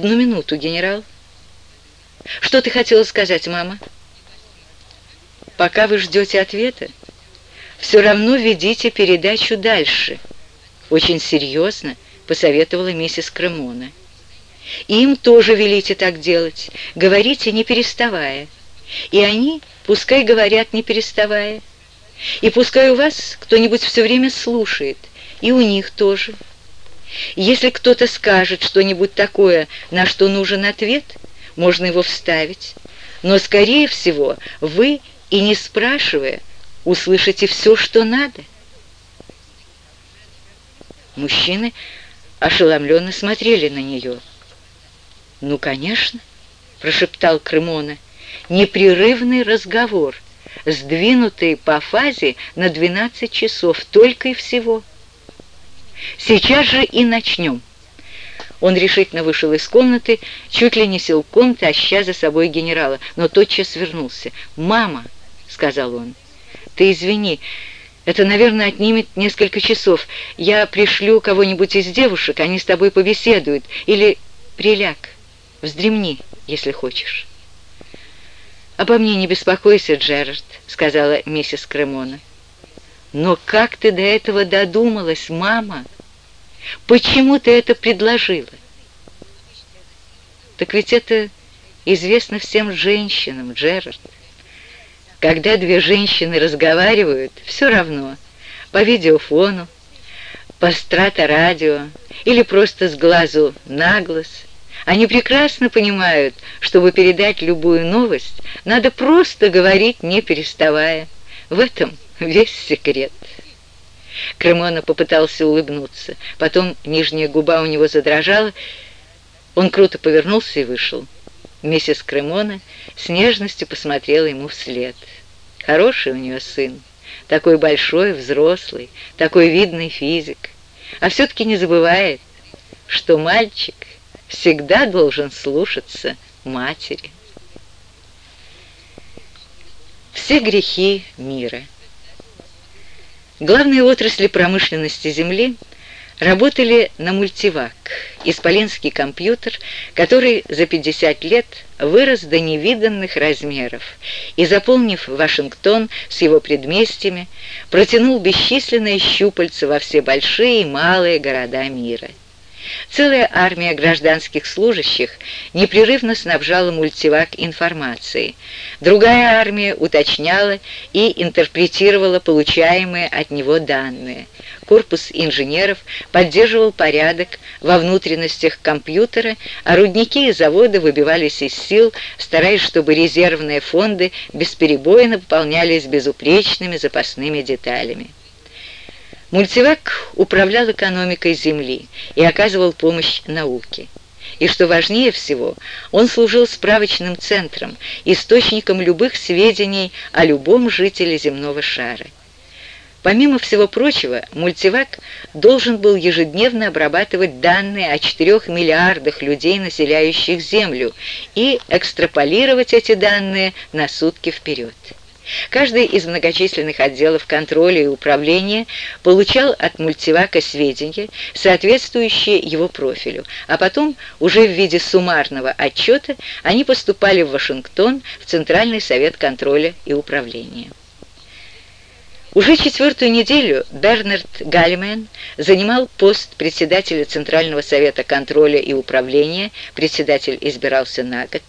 «Одну минуту, генерал». «Что ты хотела сказать, мама?» «Пока вы ждете ответа, все равно ведите передачу дальше», — очень серьезно посоветовала миссис Кремона. «Им тоже велите так делать, говорите не переставая, и они пускай говорят не переставая, и пускай у вас кто-нибудь все время слушает, и у них тоже». Если кто-то скажет что-нибудь такое, на что нужен ответ, можно его вставить. Но, скорее всего, вы, и не спрашивая, услышите все, что надо. Мужчины ошеломленно смотрели на нее. «Ну, конечно», — прошептал Крымона, — «непрерывный разговор, сдвинутый по фазе на 12 часов, только и всего». Сейчас же и начнем». Он решительно вышел из комнаты, чуть ли не силком таща за собой генерала, но тотчас вернулся. «Мама», — сказал он, — «ты извини, это, наверное, отнимет несколько часов. Я пришлю кого-нибудь из девушек, они с тобой побеседуют. Или приляг, вздремни, если хочешь». «Обо мне не беспокойся, Джерард», — сказала миссис Кремона. «Но как ты до этого додумалась, мама? Почему ты это предложила?» «Так ведь это известно всем женщинам, Джерард. Когда две женщины разговаривают, все равно, по видеофону, по страто-радио или просто с глазу на глаз, они прекрасно понимают, чтобы передать любую новость, надо просто говорить, не переставая. В этом весь секрет. Кремона попытался улыбнуться. Потом нижняя губа у него задрожала. Он круто повернулся и вышел. Миссис Кремона с нежностью посмотрела ему вслед. Хороший у нее сын, такой большой, взрослый, такой видный физик. А все-таки не забывает, что мальчик всегда должен слушаться матери. Все грехи мира – Главные отрасли промышленности Земли работали на мультивак, исполинский компьютер, который за 50 лет вырос до невиданных размеров и, заполнив Вашингтон с его предместьями, протянул бесчисленные щупальца во все большие и малые города мира. Целая армия гражданских служащих непрерывно снабжала мультивак информацией. Другая армия уточняла и интерпретировала получаемые от него данные. Корпус инженеров поддерживал порядок во внутренностях компьютера, а рудники и заводы выбивались из сил, стараясь, чтобы резервные фонды бесперебойно пополнялись безупречными запасными деталями. Мультивак управлял экономикой Земли и оказывал помощь науке. И что важнее всего, он служил справочным центром, источником любых сведений о любом жителе земного шара. Помимо всего прочего, мультивак должен был ежедневно обрабатывать данные о 4 миллиардах людей, населяющих Землю, и экстраполировать эти данные на сутки вперед. Каждый из многочисленных отделов контроля и управления получал от мультивака сведения, соответствующие его профилю, а потом, уже в виде суммарного отчета, они поступали в Вашингтон в Центральный совет контроля и управления. Уже четвертую неделю Бернард Галлимен занимал пост председателя Центрального совета контроля и управления, председатель избирался на год,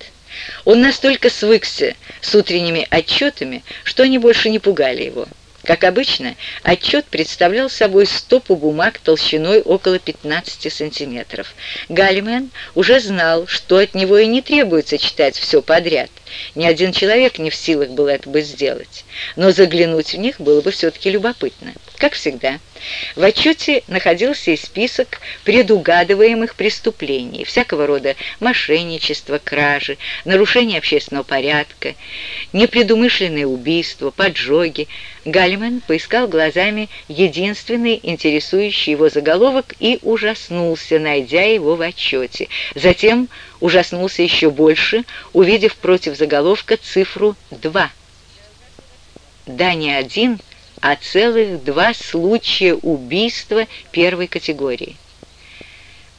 он настолько свыкся с утренними отчетами, что они больше не пугали его. Как обычно, отчет представлял собой стопу бумаг толщиной около 15 сантиметров. Галлимен уже знал, что от него и не требуется читать все подряд. Ни один человек не в силах был это бы сделать. Но заглянуть в них было бы все-таки любопытно. Как всегда, в отчете находился и список предугадываемых преступлений, всякого рода мошенничество, кражи, нарушение общественного порядка, непредумышленные убийства, поджоги. Гальман поискал глазами единственный интересующий его заголовок и ужаснулся, найдя его в отчете. Затем ужаснулся еще больше, увидев против заголовка цифру 2. Да не один, а целых два случая убийства первой категории.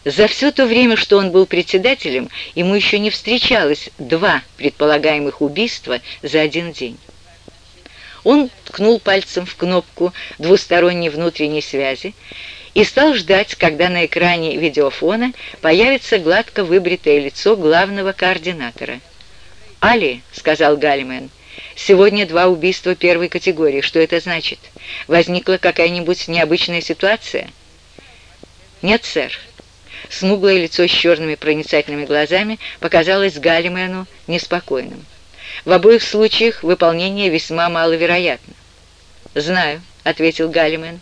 За все то время, что он был председателем, ему еще не встречалось два предполагаемых убийства за один день. Он ткнул пальцем в кнопку двусторонней внутренней связи и стал ждать, когда на экране видеофона появится гладко выбритое лицо главного координатора. «Али», — сказал Галлимен, — «сегодня два убийства первой категории. Что это значит? Возникла какая-нибудь необычная ситуация?» «Нет, сэр». Смуглое лицо с черными проницательными глазами показалось Галлимену неспокойным. В обоих случаях выполнение весьма маловероятно. «Знаю», — ответил Галлимен.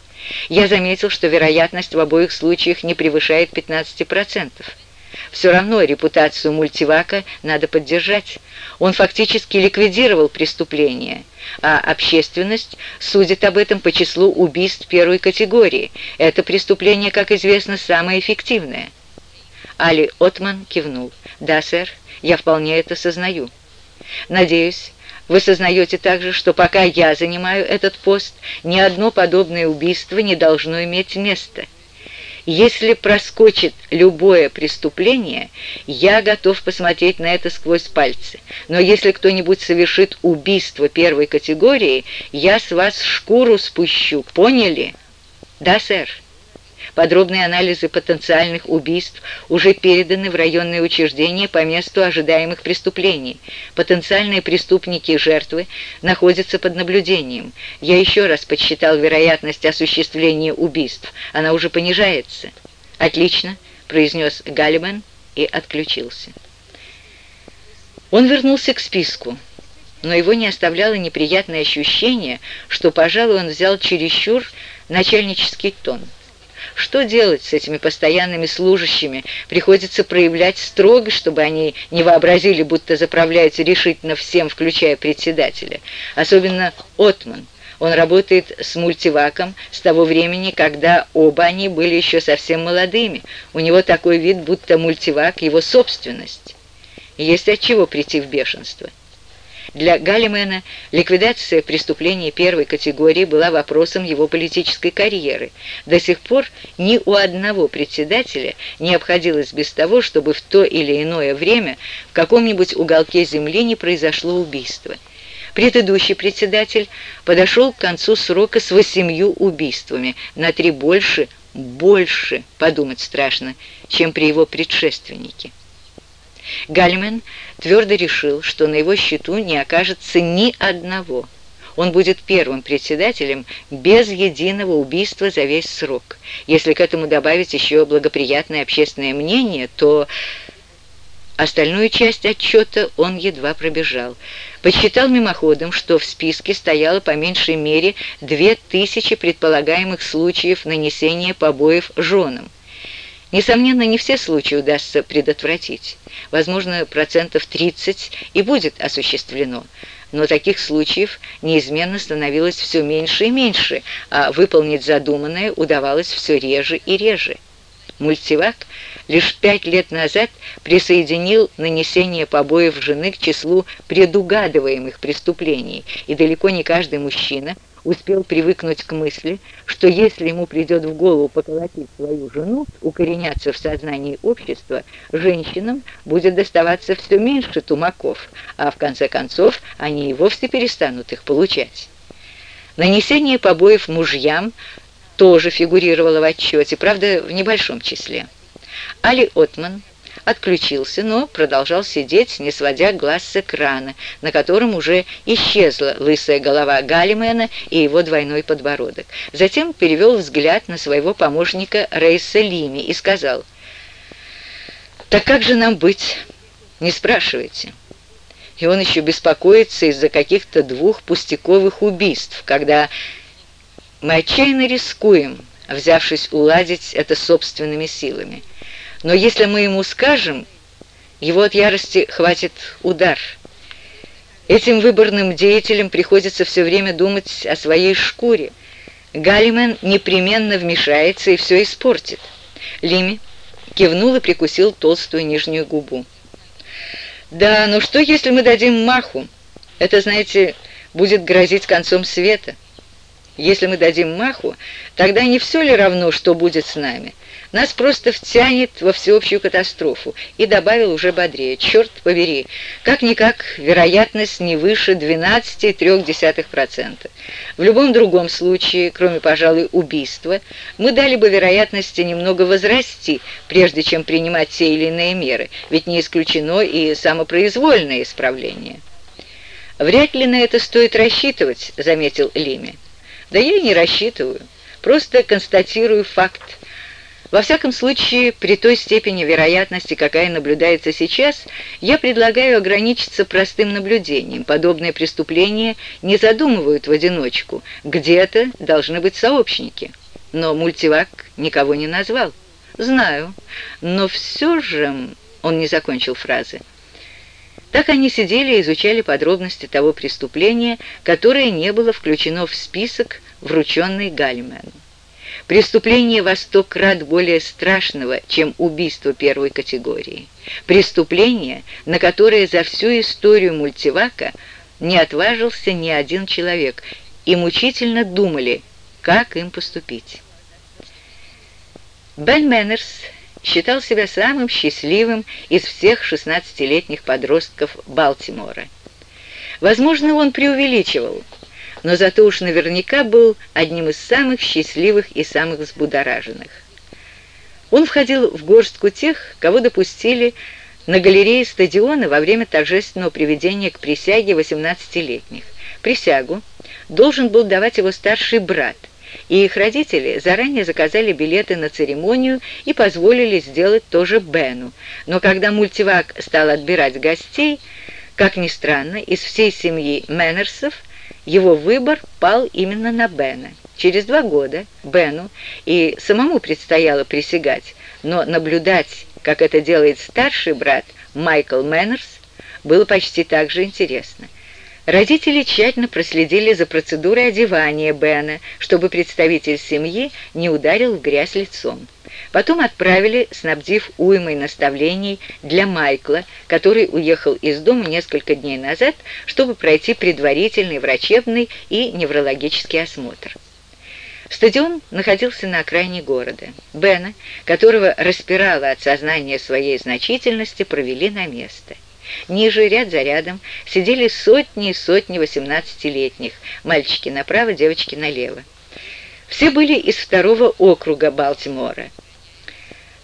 «Я заметил, что вероятность в обоих случаях не превышает 15%. Все равно репутацию мультивака надо поддержать. Он фактически ликвидировал преступление, а общественность судит об этом по числу убийств первой категории. Это преступление, как известно, самое эффективное». Али Отман кивнул. «Да, сэр, я вполне это сознаю». Надеюсь, вы сознаете также, что пока я занимаю этот пост, ни одно подобное убийство не должно иметь места. Если проскочит любое преступление, я готов посмотреть на это сквозь пальцы. Но если кто-нибудь совершит убийство первой категории, я с вас шкуру спущу. Поняли? Да, сэр. Подробные анализы потенциальных убийств уже переданы в районные учреждения по месту ожидаемых преступлений. Потенциальные преступники и жертвы находятся под наблюдением. Я еще раз подсчитал вероятность осуществления убийств. Она уже понижается. «Отлично», — произнес Галлиман и отключился. Он вернулся к списку, но его не оставляло неприятное ощущение, что, пожалуй, он взял чересчур начальнический тон. Что делать с этими постоянными служащими? Приходится проявлять строго, чтобы они не вообразили, будто заправляются решительно всем, включая председателя. Особенно Отман. Он работает с мультиваком с того времени, когда оба они были еще совсем молодыми. У него такой вид, будто мультивак — его собственность. Есть от чего прийти в бешенство. Для Галлимена ликвидация преступлений первой категории была вопросом его политической карьеры. До сих пор ни у одного председателя не обходилось без того, чтобы в то или иное время в каком-нибудь уголке земли не произошло убийство. Предыдущий председатель подошел к концу срока с восемью убийствами, на три больше, больше, подумать страшно, чем при его предшественнике. Гальмен твердо решил, что на его счету не окажется ни одного. Он будет первым председателем без единого убийства за весь срок. Если к этому добавить еще благоприятное общественное мнение, то... Остальную часть отчета он едва пробежал. Подсчитал мимоходом, что в списке стояло по меньшей мере две тысячи предполагаемых случаев нанесения побоев женам. Несомненно, не все случаи удастся предотвратить. Возможно, процентов 30 и будет осуществлено. Но таких случаев неизменно становилось все меньше и меньше, а выполнить задуманное удавалось все реже и реже. Мультивак лишь пять лет назад присоединил нанесение побоев жены к числу предугадываемых преступлений, и далеко не каждый мужчина – успел привыкнуть к мысли, что если ему придет в голову поколотить свою жену, укореняться в сознании общества, женщинам будет доставаться все меньше тумаков, а в конце концов они и вовсе перестанут их получать. Нанесение побоев мужьям тоже фигурировало в отчете, правда, в небольшом числе. Али Отман отключился, но продолжал сидеть, не сводя глаз с экрана, на котором уже исчезла лысая голова Галлимена и его двойной подбородок. Затем перевел взгляд на своего помощника Рейса Лими и сказал, «Так как же нам быть? Не спрашивайте». И он еще беспокоится из-за каких-то двух пустяковых убийств, когда мы отчаянно рискуем, взявшись уладить это собственными силами. Но если мы ему скажем, его от ярости хватит удар. Этим выборным деятелям приходится все время думать о своей шкуре. Галлимен непременно вмешается и все испортит. Лими кивнул и прикусил толстую нижнюю губу. «Да, но что, если мы дадим маху? Это, знаете, будет грозить концом света. Если мы дадим маху, тогда не все ли равно, что будет с нами? Нас просто втянет во всеобщую катастрофу. И добавил уже бодрее. Черт побери, как-никак вероятность не выше 12,3%. В любом другом случае, кроме, пожалуй, убийства, мы дали бы вероятности немного возрасти, прежде чем принимать те или иные меры, ведь не исключено и самопроизвольное исправление. «Вряд ли на это стоит рассчитывать», — заметил Лими. «Да я и не рассчитываю, просто констатирую факт. Во всяком случае, при той степени вероятности, какая наблюдается сейчас, я предлагаю ограничиться простым наблюдением. Подобные преступления не задумывают в одиночку. Где-то должны быть сообщники. Но мультивак никого не назвал. Знаю, но все же... Он не закончил фразы. Так они сидели и изучали подробности того преступления, которое не было включено в список, врученный Гальмену. Преступление во сто крат более страшного, чем убийство первой категории. Преступление, на которое за всю историю мультивака не отважился ни один человек, и мучительно думали, как им поступить. Бен Мэннерс считал себя самым счастливым из всех 16-летних подростков Балтимора. Возможно, он преувеличивал, но зато уж наверняка был одним из самых счастливых и самых взбудораженных. Он входил в горстку тех, кого допустили на галерее стадиона во время торжественного приведения к присяге 18-летних. Присягу должен был давать его старший брат, и их родители заранее заказали билеты на церемонию и позволили сделать тоже Бену. Но когда мультивак стал отбирать гостей, как ни странно, из всей семьи Мэннерсов его выбор пал именно на Бена. Через два года Бену и самому предстояло присягать, но наблюдать, как это делает старший брат Майкл Мэннерс, было почти так же интересно – Родители тщательно проследили за процедурой одевания Бена, чтобы представитель семьи не ударил в грязь лицом. Потом отправили, снабдив уймой наставлений для Майкла, который уехал из дома несколько дней назад, чтобы пройти предварительный врачебный и неврологический осмотр. Стадион находился на окраине города. Бена, которого распирало от сознания своей значительности, провели на место. Ниже, ряд за рядом, сидели сотни и сотни восемнадцатилетних, мальчики направо, девочки налево. Все были из второго округа Балтимора.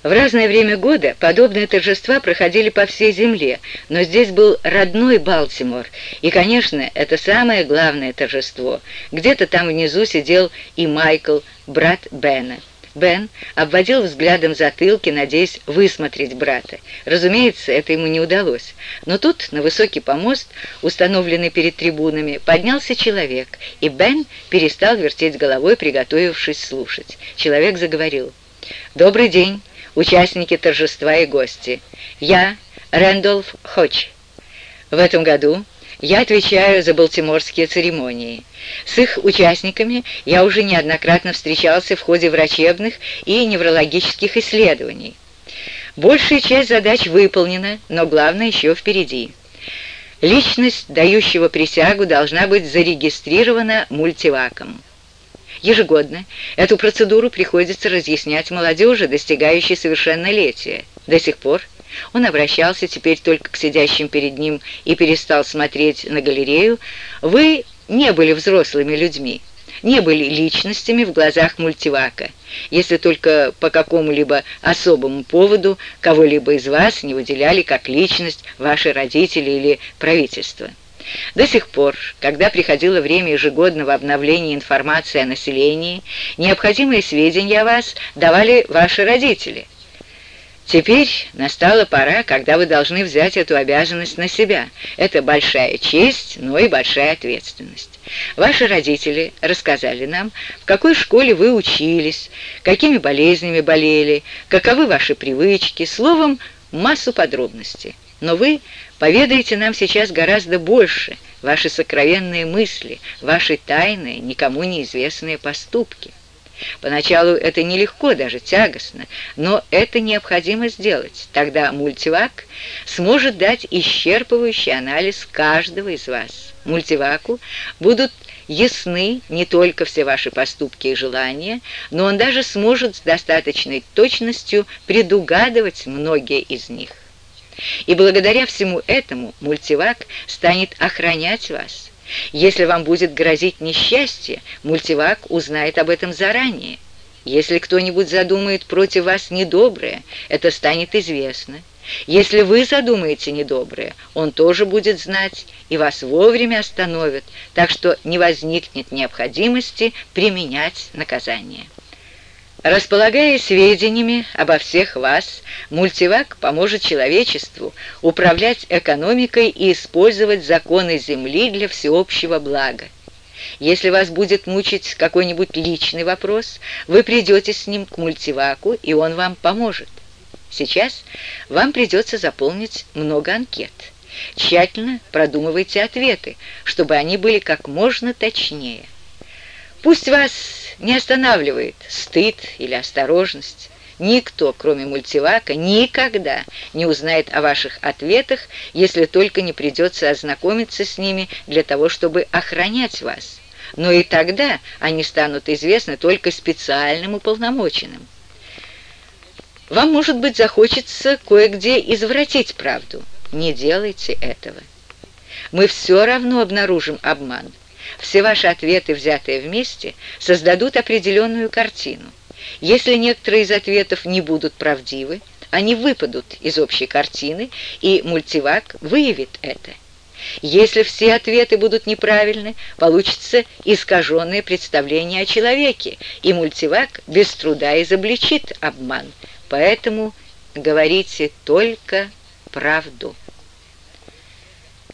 В разное время года подобные торжества проходили по всей земле, но здесь был родной Балтимор, и, конечно, это самое главное торжество. Где-то там внизу сидел и Майкл, брат Бена. Бен обводил взглядом затылки, надеясь высмотреть брата. Разумеется, это ему не удалось. Но тут, на высокий помост, установленный перед трибунами, поднялся человек, и Бен перестал вертеть головой, приготовившись слушать. Человек заговорил. «Добрый день, участники торжества и гости. Я Рэндолф Хоч. В этом году я отвечаю за балтиморские церемонии. С их участниками я уже неоднократно встречался в ходе врачебных и неврологических исследований. Большая часть задач выполнена, но главное еще впереди. Личность, дающего присягу, должна быть зарегистрирована мультиваком. Ежегодно эту процедуру приходится разъяснять молодежи, достигающей совершеннолетия. До сих пор он обращался теперь только к сидящим перед ним и перестал смотреть на галерею. «Вы не были взрослыми людьми, не были личностями в глазах мультивака, если только по какому-либо особому поводу кого-либо из вас не выделяли как личность ваши родители или правительство». До сих пор, когда приходило время ежегодного обновления информации о населении, необходимые сведения о вас давали ваши родители – Теперь настала пора, когда вы должны взять эту обязанность на себя. Это большая честь, но и большая ответственность. Ваши родители рассказали нам, в какой школе вы учились, какими болезнями болели, каковы ваши привычки, словом, массу подробностей. Но вы поведаете нам сейчас гораздо больше, ваши сокровенные мысли, ваши тайные, никому неизвестные поступки. Поначалу это нелегко, даже тягостно, но это необходимо сделать. Тогда мультивак сможет дать исчерпывающий анализ каждого из вас. Мультиваку будут ясны не только все ваши поступки и желания, но он даже сможет с достаточной точностью предугадывать многие из них. И благодаря всему этому мультивак станет охранять вас. Если вам будет грозить несчастье, мультивак узнает об этом заранее. Если кто-нибудь задумает против вас недоброе, это станет известно. Если вы задумаете недоброе, он тоже будет знать и вас вовремя остановит, так что не возникнет необходимости применять наказание. Располагая сведениями обо всех вас, мультивак поможет человечеству управлять экономикой и использовать законы Земли для всеобщего блага. Если вас будет мучить какой-нибудь личный вопрос, вы придете с ним к мультиваку, и он вам поможет. Сейчас вам придется заполнить много анкет. Тщательно продумывайте ответы, чтобы они были как можно точнее. Пусть вас не останавливает стыд или осторожность. Никто, кроме мультивака, никогда не узнает о ваших ответах, если только не придется ознакомиться с ними для того, чтобы охранять вас. Но и тогда они станут известны только специальным уполномоченным. Вам, может быть, захочется кое-где извратить правду. Не делайте этого. Мы все равно обнаружим обман. Все ваши ответы, взятые вместе, создадут определенную картину. Если некоторые из ответов не будут правдивы, они выпадут из общей картины, и мультивак выявит это. Если все ответы будут неправильны, получится искаженное представление о человеке, и мультивак без труда изобличит обман – Поэтому говорите только правду.